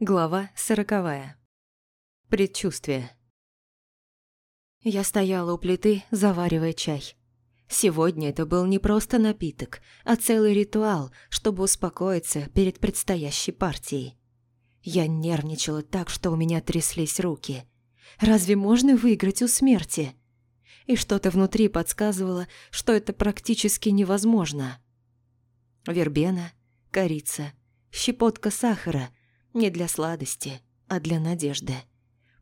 Глава сороковая. Предчувствие. Я стояла у плиты, заваривая чай. Сегодня это был не просто напиток, а целый ритуал, чтобы успокоиться перед предстоящей партией. Я нервничала так, что у меня тряслись руки. Разве можно выиграть у смерти? И что-то внутри подсказывало, что это практически невозможно. Вербена, корица, щепотка сахара – не для сладости, а для надежды.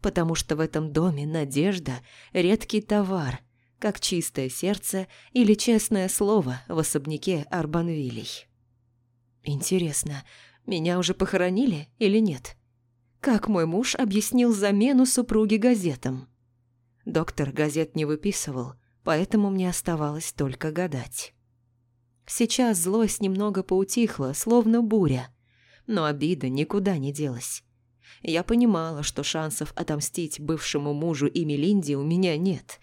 Потому что в этом доме надежда – редкий товар, как чистое сердце или честное слово в особняке Арбанвилей. Интересно, меня уже похоронили или нет? Как мой муж объяснил замену супруги газетам? Доктор газет не выписывал, поэтому мне оставалось только гадать. Сейчас злость немного поутихла, словно буря – но обида никуда не делась. Я понимала, что шансов отомстить бывшему мужу и Мелинде у меня нет.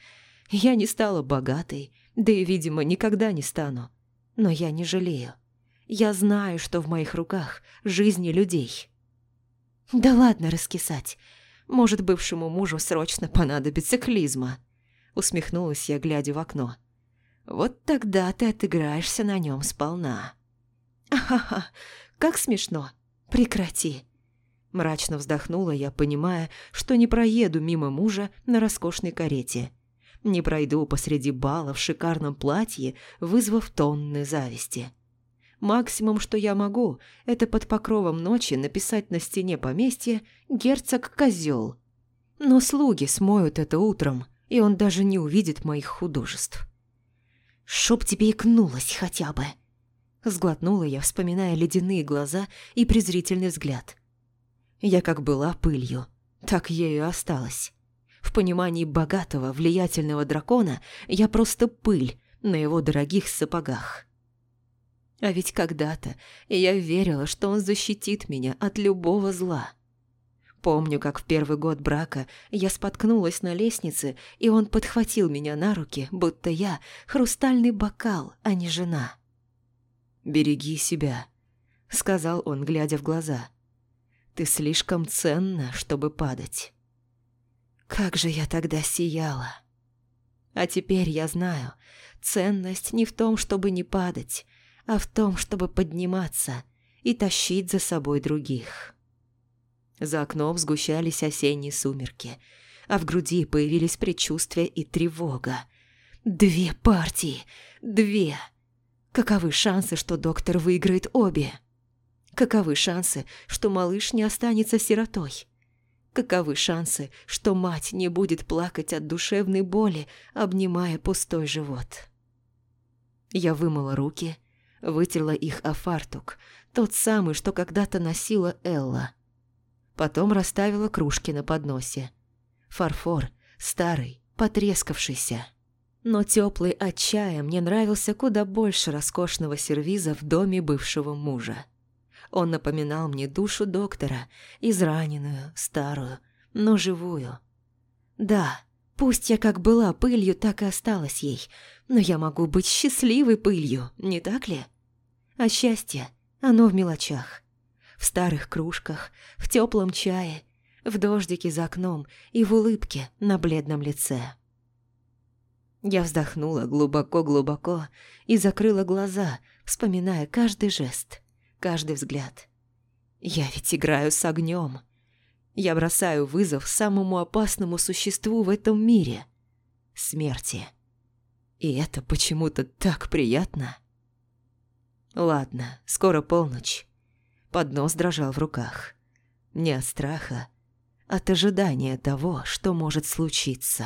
Я не стала богатой, да и, видимо, никогда не стану. Но я не жалею. Я знаю, что в моих руках жизни людей. Да ладно раскисать. Может, бывшему мужу срочно понадобится клизма. Усмехнулась я, глядя в окно. Вот тогда ты отыграешься на нем сполна. Ха-ха, как смешно. Прекрати. Мрачно вздохнула я, понимая, что не проеду мимо мужа на роскошной карете. Не пройду посреди бала в шикарном платье, вызвав тонны зависти. Максимум, что я могу, это под покровом ночи написать на стене поместья «Герцог козел». Но слуги смоют это утром, и он даже не увидит моих художеств. «Чтоб тебе икнулось хотя бы!» Сглотнула я, вспоминая ледяные глаза и презрительный взгляд. Я как была пылью, так ею осталась. В понимании богатого, влиятельного дракона я просто пыль на его дорогих сапогах. А ведь когда-то я верила, что он защитит меня от любого зла. Помню, как в первый год брака я споткнулась на лестнице, и он подхватил меня на руки, будто я хрустальный бокал, а не жена. «Береги себя», — сказал он, глядя в глаза. «Ты слишком ценна, чтобы падать». Как же я тогда сияла. А теперь я знаю, ценность не в том, чтобы не падать, а в том, чтобы подниматься и тащить за собой других. За окном сгущались осенние сумерки, а в груди появились предчувствия и тревога. Две партии! Две! Каковы шансы, что доктор выиграет обе? Каковы шансы, что малыш не останется сиротой? Каковы шансы, что мать не будет плакать от душевной боли, обнимая пустой живот? Я вымыла руки, вытерла их о фартук, тот самый, что когда-то носила Элла. Потом расставила кружки на подносе. Фарфор, старый, потрескавшийся. Но теплый от чая мне нравился куда больше роскошного сервиза в доме бывшего мужа. Он напоминал мне душу доктора, израненную, старую, но живую. Да, пусть я как была пылью, так и осталась ей, но я могу быть счастливой пылью, не так ли? А счастье, оно в мелочах. В старых кружках, в теплом чае, в дождике за окном и в улыбке на бледном лице. Я вздохнула глубоко-глубоко и закрыла глаза, вспоминая каждый жест, каждый взгляд. Я ведь играю с огнем. Я бросаю вызов самому опасному существу в этом мире – смерти. И это почему-то так приятно. Ладно, скоро полночь. Поднос дрожал в руках. Не от страха, от ожидания того, что может случиться.